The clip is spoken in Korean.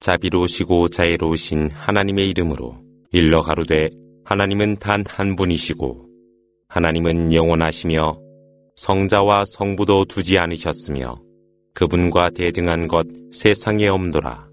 자비로우시고 자애로우신 하나님의 이름으로 일러 가로되 하나님은 단 한 분이시고 하나님은 영원하시며 성자와 성부도 두지 않으셨으며 그분과 대등한 것 세상에 없노라.